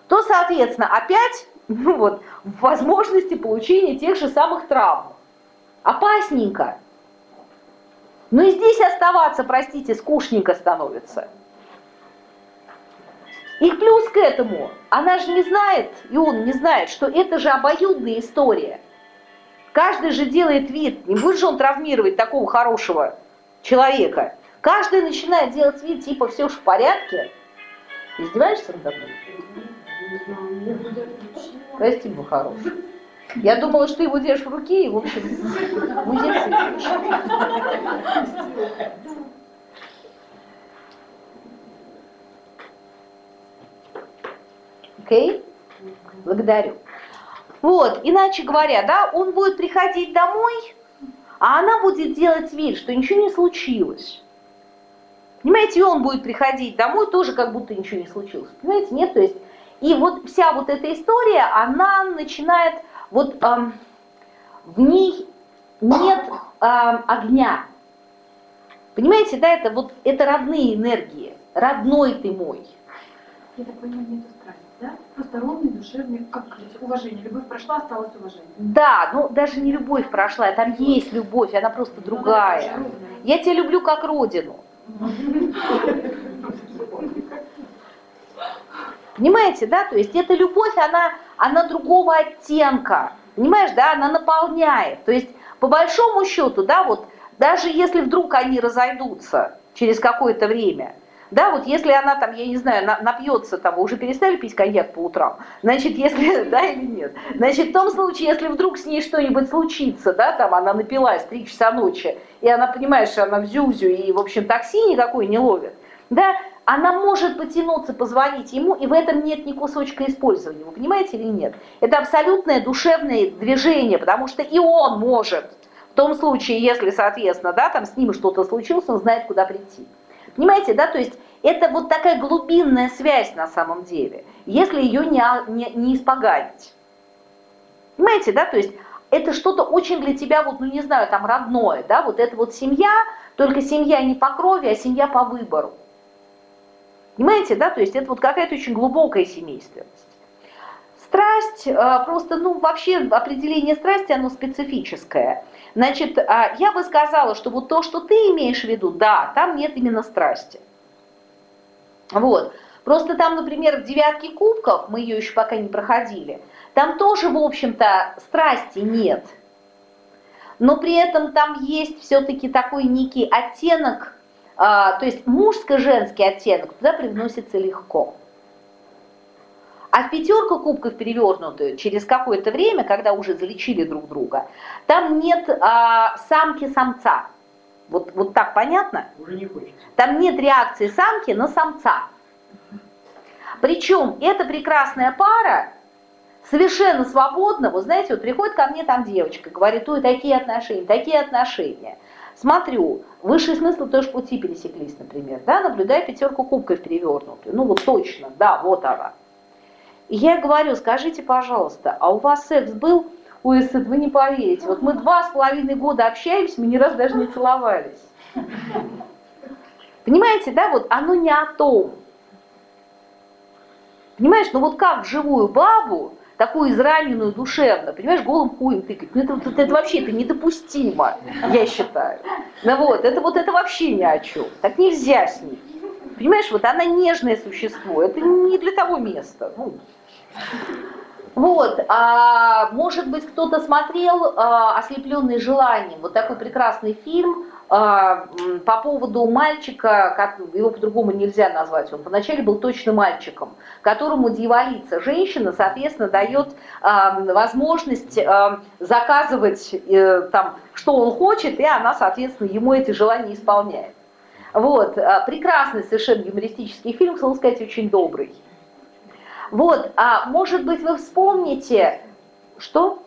Speaker 1: то, соответственно, опять ну вот, возможности получения тех же самых травм. Опасненько. Но и здесь оставаться, простите, скучненько становится. И плюс к этому, она же не знает, и он не знает, что это же обоюдная история. Каждый же делает вид, не будет же он травмировать такого хорошего человека. Каждый начинает делать вид, типа, все же в порядке. Издеваешься надо мной? Прости, мой хороший. Я думала, что ты его держишь в руке и, в общем, музей Окей? Okay? Благодарю. Вот, иначе говоря, да, он будет приходить домой, а она будет делать вид, что ничего не случилось. Понимаете, и он будет приходить домой тоже, как будто ничего не случилось. Понимаете, нет? То есть, и вот вся вот эта история, она начинает, вот эм, в ней нет эм, огня. Понимаете, да, это вот, это родные энергии, родной ты мой.
Speaker 2: Я так понимаю, нету страсти, да? Просто ровный, душевный, как уважение. Любовь прошла, осталось уважение.
Speaker 1: Да, ну даже не любовь прошла, там есть любовь, она просто ну, другая. Я тебя люблю как родину. Понимаете, да? То есть эта любовь, она, она другого оттенка. Понимаешь, да? Она наполняет. То есть по большому счету, да, вот даже если вдруг они разойдутся через какое-то время, да, вот если она там, я не знаю, напьется там, уже перестали пить коньяк по утрам, значит, если, да или нет, значит, в том случае, если вдруг с ней что-нибудь случится, да, там она напилась в 3 часа ночи, и она понимает, что она в зюзю и, в общем, такси никакой не ловит, да, она может потянуться, позвонить ему, и в этом нет ни кусочка использования. Вы понимаете или нет? Это абсолютное душевное движение, потому что и он может, в том случае, если, соответственно, да, там с ним что-то случилось, он знает, куда прийти. Понимаете, да, то есть это вот такая глубинная связь на самом деле, если ее не, не, не испоганить. Понимаете, да, то есть это что-то очень для тебя, вот, ну не знаю, там родное, да, вот это вот семья, только семья не по крови, а семья по выбору. Понимаете, да, то есть это вот какая-то очень глубокая семейственность. Страсть, а, просто, ну, вообще определение страсти, оно специфическое. Значит, а, я бы сказала, что вот то, что ты имеешь в виду, да, там нет именно страсти. Вот. Просто там, например, в девятке кубков, мы ее еще пока не проходили, там тоже, в общем-то, страсти нет. Но при этом там есть все-таки такой некий оттенок, а, то есть мужско-женский оттенок туда привносится легко. А в пятерку кубков перевернутую через какое-то время, когда уже залечили друг друга, там нет а, самки-самца. Вот, вот так понятно?
Speaker 3: Уже не хочется.
Speaker 1: Там нет реакции самки на самца. Причем эта прекрасная пара совершенно свободно, вы знаете, вот приходит ко мне там девочка, говорит, ой, такие отношения, такие отношения. Смотрю, высший смысл тоже пути пересеклись, например, да, наблюдая пятерку кубков перевернутую, ну вот точно, да, вот она. И я говорю, скажите, пожалуйста, а у вас секс был? Ой, Сет, вы не поверите, вот мы два с половиной года общаемся, мы ни разу даже не целовались. Понимаете, да, вот оно не о том. Понимаешь, ну вот как живую бабу, такую израненную душевно, понимаешь, голым хуем тыкать, ну это, это, это вообще это недопустимо, я считаю. Ну вот, это вот это вообще ни о чем. Так нельзя с ней. Понимаешь, вот она нежное существо, это не для того места. Ну. Вот, а, может быть, кто-то смотрел а, «Ослепленный желанием», вот такой прекрасный фильм, по поводу мальчика, его по-другому нельзя назвать, он поначалу был точно мальчиком, которому дьяволица женщина, соответственно, дает а, возможность а, заказывать э, там, что он хочет, и она, соответственно, ему эти желания исполняет. Вот, прекрасный совершенно юмористический фильм, к сказать, очень добрый. Вот, а может быть вы вспомните, что?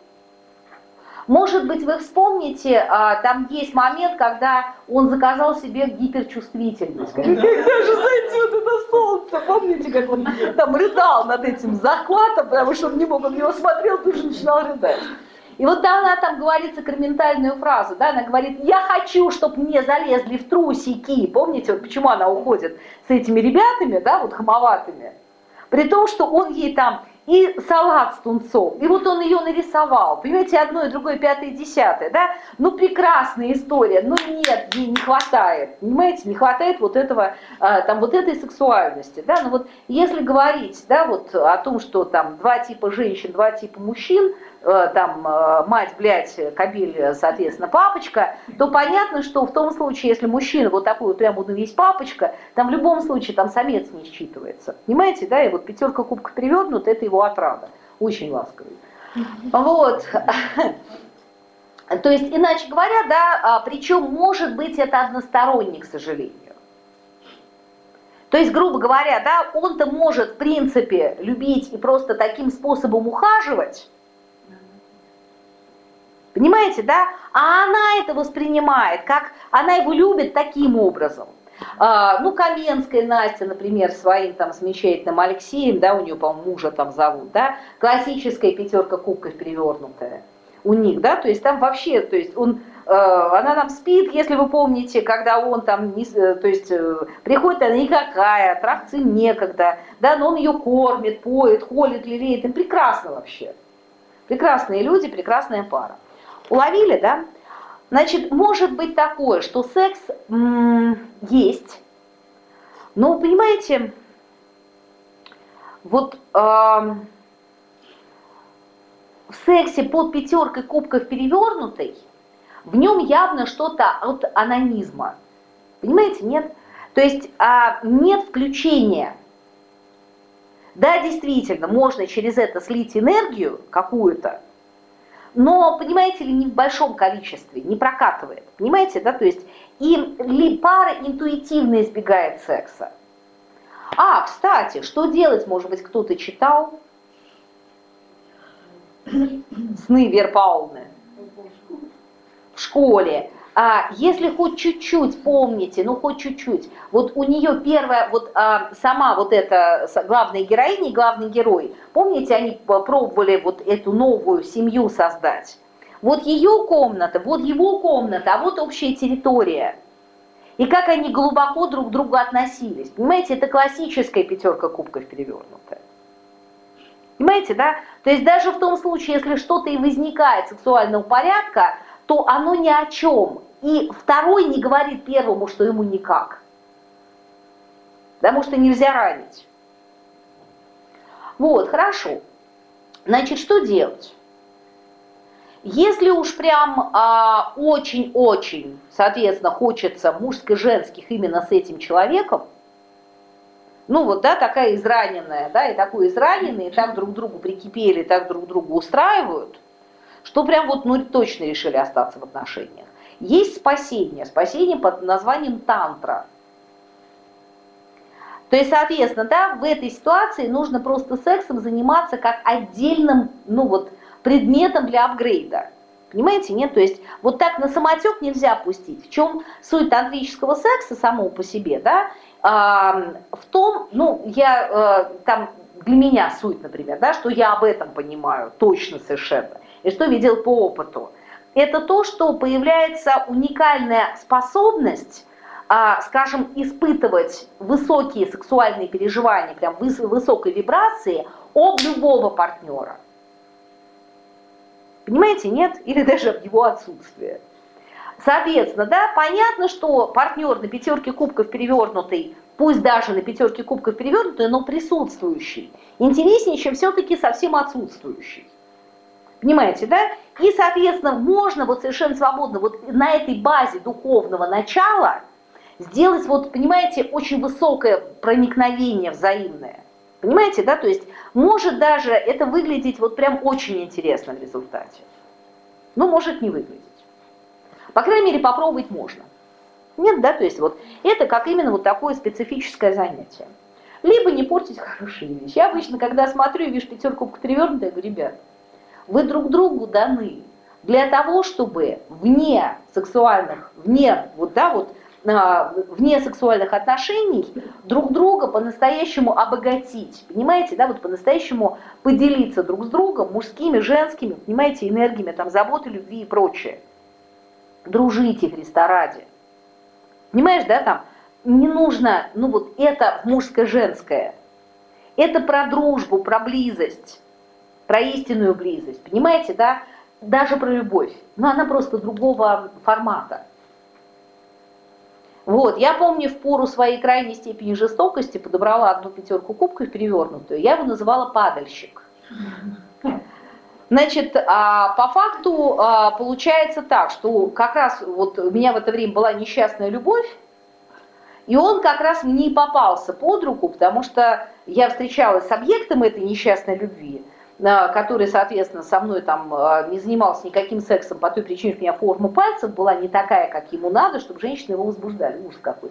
Speaker 1: Может быть, вы вспомните, а, там есть момент, когда он заказал себе гиперчувствительность. Когда же зайдет это солнце? Помните, как он там рыдал над этим захватом, потому что он не мог, он его смотрел, тут же начинал рыдать. И вот она там говорит сакраментальную фразу, да, она говорит, я хочу, чтобы мне залезли в трусики. Помните, вот почему она уходит с этими ребятами, да, вот хамоватыми? При том, что он ей там и салат с тунцом. И вот он ее нарисовал. Понимаете, одно и другое, пятое и десятое, да? Ну, прекрасная история, но нет, ей не хватает. Понимаете, не хватает вот этого, а, там, вот этой сексуальности, да? Ну вот если говорить, да, вот о том, что там два типа женщин, два типа мужчин, там э, мать, блядь, кабель, соответственно, папочка, то понятно, что в том случае, если мужчина вот такой вот прям вот весь папочка, там в любом случае там самец не считывается. Понимаете, да, и вот пятерка кубков перевернут, это его отрада. Очень ласковый. Вот. То есть, иначе говоря, да, а, причем может быть это односторонний, к сожалению. То есть, грубо говоря, да, он-то может, в принципе, любить и просто таким способом ухаживать, Понимаете, да? А она это воспринимает, как она его любит таким образом. А, ну, Каменская Настя, например, своим там замечательным Алексеем, да, у нее, по-моему, мужа там зовут, да, классическая пятерка кубков перевернутая у них, да, то есть там вообще, то есть он, э, она там спит, если вы помните, когда он там, не, э, то есть э, приходит она никакая, трахаться некогда, да, но он ее кормит, поет, холит, лелеет, им прекрасно вообще. Прекрасные люди, прекрасная пара. Уловили, да? Значит, может быть такое, что секс есть, но, понимаете, вот э, в сексе под пятеркой кубков перевернутой, в нем явно что-то от анонизма. Понимаете, нет? То есть а, нет включения. Да, действительно, можно через это слить энергию какую-то, но, понимаете ли, не в большом количестве, не прокатывает. Понимаете, да? То есть им ли пара интуитивно избегает секса. А, кстати, что делать, может быть, кто-то читал? Сны Верпауны в школе а, если хоть чуть-чуть помните, ну хоть чуть-чуть, вот у нее первая, вот а, сама вот эта главная героиня и главный герой, помните, они пробовали вот эту новую семью создать? Вот ее комната, вот его комната, а вот общая территория. И как они глубоко друг к другу относились. Понимаете, это классическая пятерка кубков перевернутая. Понимаете, да? То есть даже в том случае, если что-то и возникает сексуального порядка, то оно ни о чем. И второй не говорит первому, что ему никак. Потому что нельзя ранить. Вот, хорошо. Значит, что делать? Если уж прям а, очень-очень, соответственно, хочется мужско-женских именно с этим человеком, ну вот, да, такая израненная, да, и такой израненный, и так друг другу прикипели, и так друг другу устраивают, что прям вот, ну, точно решили остаться в отношениях. Есть спасение, спасение под названием тантра. То есть, соответственно, да, в этой ситуации нужно просто сексом заниматься как отдельным, ну вот, предметом для апгрейда. Понимаете, нет? То есть вот так на самотек нельзя пустить. В чем суть тантрического секса самого по себе, да? А, в том, ну, я а, там для меня суть, например, да, что я об этом понимаю точно совершенно, и что видел по опыту. Это то, что появляется уникальная способность, а, скажем, испытывать высокие сексуальные переживания, прям выс высокой вибрации об любого партнера. Понимаете, нет? Или даже в его отсутствие. Соответственно, да, понятно, что партнер на пятерке кубков перевернутый, пусть даже на пятерке кубков перевернутый, но присутствующий, интереснее, чем все-таки совсем отсутствующий. Понимаете, да? И, соответственно, можно вот совершенно свободно вот на этой базе духовного начала сделать, вот, понимаете, очень высокое проникновение взаимное. Понимаете, да? То есть может даже это выглядеть вот прям очень интересно в результате. Но может не выглядеть. По крайней мере, попробовать можно. Нет, да? То есть вот это как именно вот такое специфическое занятие. Либо не портить хорошие вещи. Я обычно, когда смотрю и вижу пятерку перевернутую, я говорю, ребят, вы друг другу даны для того, чтобы вне сексуальных, вне вот, да, вот а, вне сексуальных отношений друг друга по-настоящему обогатить, понимаете, да, вот по-настоящему поделиться друг с другом мужскими, женскими, понимаете, энергиями, там, заботы, любви и прочее. Дружите Христа ради. Понимаешь, да, там, не нужно, ну вот это мужско-женское. Это про дружбу, про близость, про истинную близость, понимаете, да, даже про любовь, но она просто другого формата. Вот, я помню, в пору своей крайней степени жестокости подобрала одну пятерку кубков перевернутую. Я его называла падальщик. Значит, а, по факту а, получается так, что как раз вот у меня в это время была несчастная любовь, и он как раз мне и попался под руку, потому что я встречалась с объектом этой несчастной любви, который, соответственно, со мной там а, не занимался никаким сексом по той причине, что у меня форма пальцев была не такая, как ему надо, чтобы женщины его возбуждали. Ужас какой.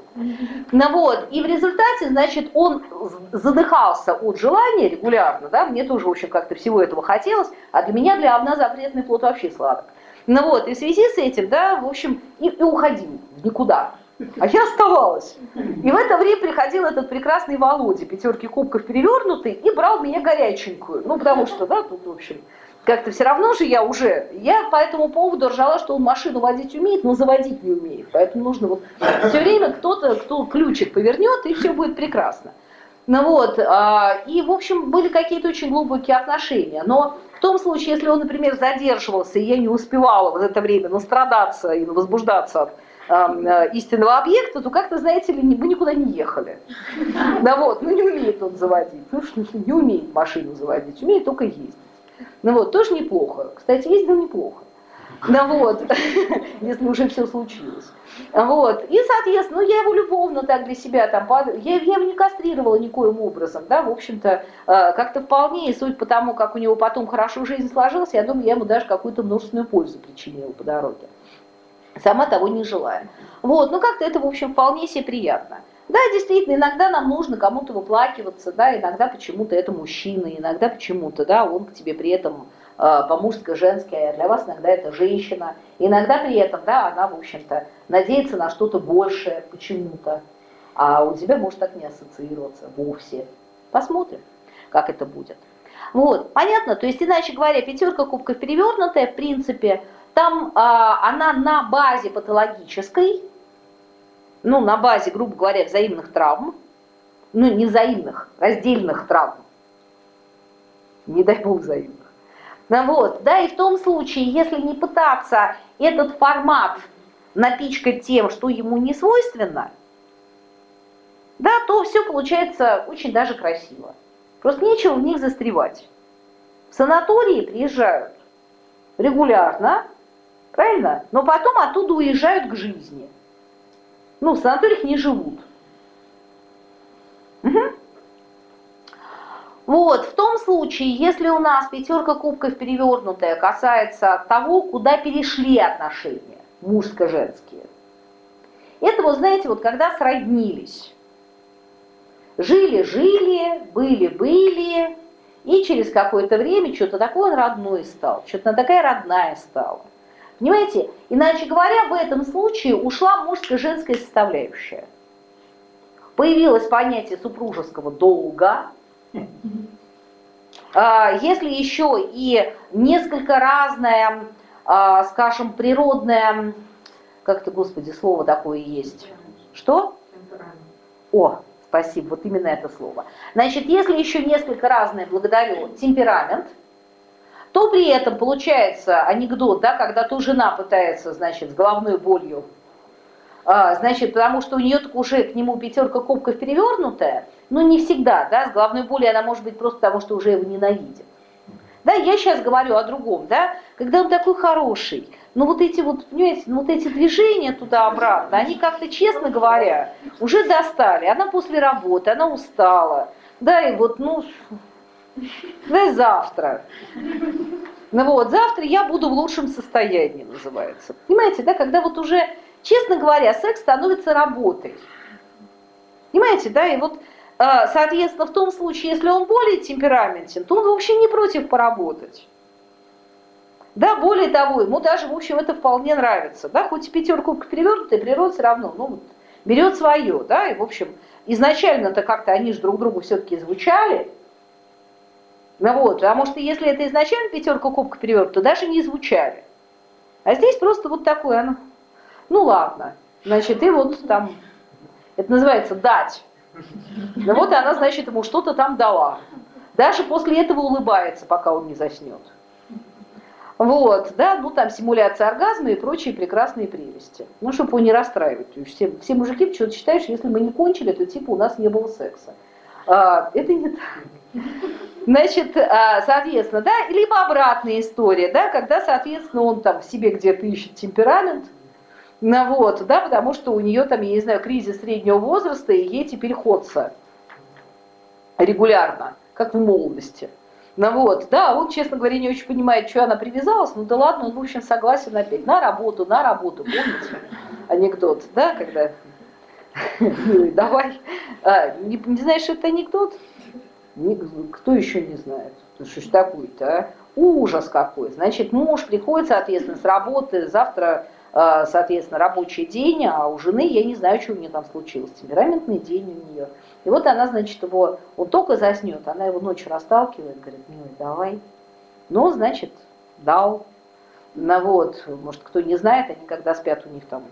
Speaker 1: Ну вот, и в результате, значит, он задыхался от желания регулярно, да, мне тоже, в общем, как-то всего этого хотелось, а для меня, для овна запретный плод вообще сладок. Ну вот, и в связи с этим, да, в общем, и, и уходил никуда. А я оставалась. И в это время приходил этот прекрасный Володя, пятерки кубков перевернутый, и брал меня горяченькую. Ну, потому что, да, тут, в общем, как-то все равно же я уже, я по этому поводу ржала, что он машину водить умеет, но заводить не умеет. Поэтому нужно вот все время кто-то, кто ключик повернет, и все будет прекрасно. Ну вот, а, и, в общем, были какие-то очень глубокие отношения. Но в том случае, если он, например, задерживался, и я не успевала в это время настрадаться и возбуждаться от Э, истинного объекта, то как-то, знаете ли, мы никуда не ехали. Да вот, ну не умеет он заводить, ну что не умеет машину заводить, умеет только ездить. Ну вот, тоже неплохо. Кстати, ездил неплохо. Ну вот, если уже все случилось. Вот, и, соответственно, ну, я его любовно так для себя там, я, я его не кастрировала никоим образом, да, в общем-то, э, как-то вполне, и суть по тому, как у него потом хорошо жизнь сложилась, я думаю, я ему даже какую-то множественную пользу причинила по дороге сама того не желая. Вот, ну как-то это, в общем, вполне себе приятно. Да, действительно, иногда нам нужно кому-то выплакиваться, да, иногда почему-то это мужчина, иногда почему-то, да, он к тебе при этом э, по-мужско-женски, а для вас иногда это женщина. Иногда при этом, да, она, в общем-то, надеется на что-то большее почему-то, а у тебя может так не ассоциироваться вовсе. Посмотрим, как это будет. Вот, понятно? То есть, иначе говоря, пятерка кубков перевернутая, в принципе, там а, она на базе патологической, ну, на базе, грубо говоря, взаимных травм, ну, не взаимных, раздельных травм, не дай бог взаимных. Ну, вот, да, и в том случае, если не пытаться этот формат напичкать тем, что ему не свойственно, да, то все получается очень даже красиво. Просто нечего в них застревать. В санатории приезжают регулярно, Правильно? Но потом оттуда уезжают к жизни. Ну, в санаториях не живут. Угу. Вот, в том случае, если у нас пятерка кубков перевернутая касается того, куда перешли отношения, мужско-женские. Это вот, знаете, вот когда сроднились. Жили-жили, были-были, и через какое-то время что-то такое он родной стал, что-то такая родная стала. Понимаете? Иначе говоря, в этом случае ушла мужско-женская составляющая. Появилось понятие супружеского долга. А, если еще и несколько разное, а, скажем, природное, как то господи, слово такое есть. Что? О, спасибо, вот именно это слово. Значит, если еще несколько разное благодарю темперамент, то при этом получается анекдот, да, когда то жена пытается, значит, с головной болью, а, значит, потому что у нее так уже к нему пятерка кубков перевернутая, но не всегда, да, с головной болью она может быть просто потому, что уже его ненавидит. Да, я сейчас говорю о другом, да, когда он такой хороший, но вот эти вот, понимаете, ну вот эти движения туда-обратно, они как-то, честно говоря, уже достали. Она после работы, она устала, да, и вот, ну, да завтра. Ну вот, завтра я буду в лучшем состоянии, называется. Понимаете, да, когда вот уже, честно говоря, секс становится работой. Понимаете, да, и вот, а, соответственно, в том случае, если он более темпераментен, то он вообще не против поработать. Да, более того, ему даже, в общем, это вполне нравится. Да, хоть и пятерку перевернутая, природа все равно, ну, берет свое, да, и, в общем, изначально-то как-то они же друг другу все-таки звучали, ну вот, потому что если это изначально пятерка кубка перевернута, то даже не звучали. А здесь просто вот такое, оно, ну ладно, значит, и вот там, это называется дать. Ну вот она, значит, ему что-то там дала. Даже после этого улыбается, пока он не заснет. Вот, да, ну там симуляция оргазма и прочие прекрасные прелести. Ну, чтобы его не расстраивать. Все, все мужики почему-то считают, что если мы не кончили, то типа у нас не было секса. А, это не так. Значит, а, соответственно, да, либо обратная история, да, когда, соответственно, он там в себе где-то ищет темперамент, ну вот, да, потому что у нее там, я не знаю, кризис среднего возраста, и ей теперь ходца регулярно, как в молодости. Ну вот, да, он, честно говоря, не очень понимает, что она привязалась, ну да ладно, он, в общем, согласен опять. На работу, на работу, помните анекдот, да, когда, давай, а, не, знаешь, это анекдот? Кто еще не знает? Ну что ж такое-то, а? Ужас какой. Значит, муж приходит, соответственно, с работы, завтра, а, соответственно, рабочий день, а у жены, я не знаю, что у нее там случилось, темпераментный день у нее. И вот она, значит, его, он только заснет, она его ночью расталкивает, говорит, милый, давай. Ну, значит, дал. Ну вот, может, кто не знает, они когда спят, у них там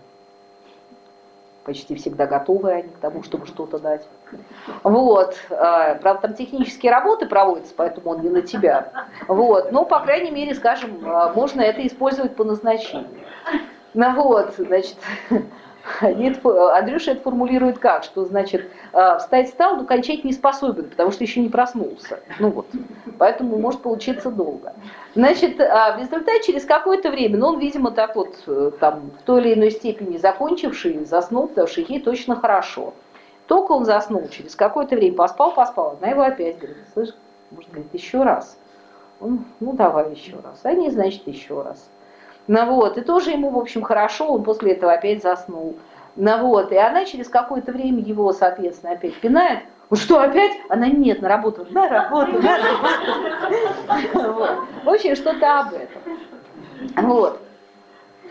Speaker 1: почти всегда готовы они к тому, чтобы что-то дать. Вот. А, правда, там технические работы проводятся, поэтому он не на тебя. Вот. Но, по крайней мере, скажем, а, можно это использовать по назначению. Ну вот, значит, Андрюша это формулирует как, что значит а, встать встал, но кончать не способен, потому что еще не проснулся. Ну вот, поэтому может получиться долго. Значит, а, в результате через какое-то время, ну он, видимо, так вот э, там в той или иной степени закончивший, заснул, потому что ей точно хорошо. Только он заснул, через какое-то время поспал, поспал, она его опять говорит, слышь, может, говорит, еще раз. Он, ну давай еще раз. Не, значит, еще раз. Ну вот, и тоже ему, в общем, хорошо, он после этого опять заснул. Ну вот, и она через какое-то время его, соответственно, опять пинает. Ну что, опять? Она нет, на работу, на работу, на работу. В общем, что-то об этом. Вот.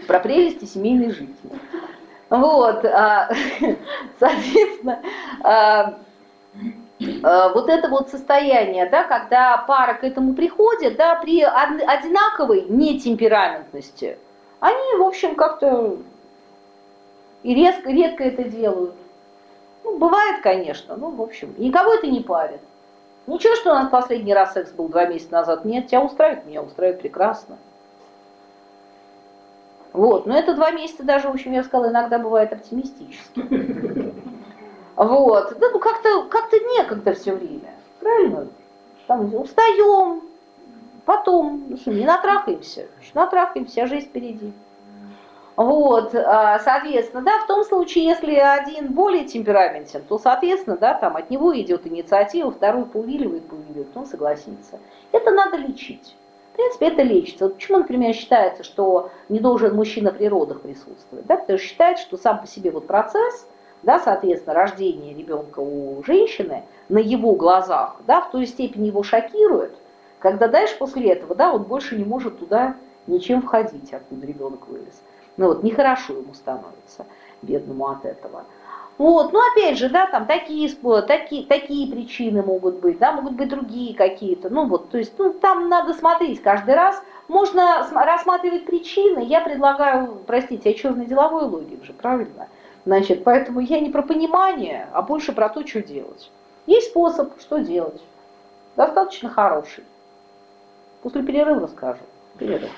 Speaker 1: Про прелести семейной жизни. Вот, а, соответственно, а, вот это вот состояние, да, когда пара к этому приходит, да, при одинаковой нетемпераментности, они, в общем, как-то и резко, редко это делают. Ну, бывает, конечно, ну, в общем, никого это не парит. Ничего, что у нас последний раз секс был два месяца назад. Нет, тебя устраивает, меня устраивает прекрасно. Вот, но это два месяца даже, в общем, я сказала, иногда бывает оптимистически. Вот. Да ну как-то как некогда все время. Правильно? Там устаем, потом, ну что, не натрахаемся. Натрахаемся, а жизнь впереди. Вот, а, соответственно, да, в том случае, если один более темпераментен, то, соответственно, да, там от него идет инициатива, второй поувиливает, поувиливает, он согласится. Это надо лечить. В принципе, это лечится. Вот почему, например, считается, что не должен мужчина при родах присутствовать? Да? Потому что считается, что сам по себе вот процесс да, соответственно, рождение ребенка у женщины на его глазах, да, в той степени его шокирует, когда дальше после этого, да, он больше не может туда ничем входить, откуда ребенок вылез. Ну вот, нехорошо ему становится, бедному от этого. Вот, ну опять же, да, там такие, такие, такие причины могут быть, да, могут быть другие какие-то. Ну вот, то есть, ну там надо смотреть каждый раз. Можно рассматривать причины. Я предлагаю, простите, а черный деловой логик же, правильно? Значит, поэтому я не про понимание, а больше про то, что делать. Есть способ, что делать. Достаточно хороший. После перерыва расскажу. Перерыв.